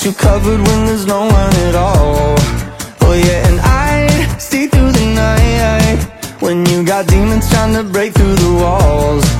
got you covered when there's no one at all Oh yeah, and I see through the night When you got demons trying to break through the walls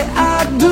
I do.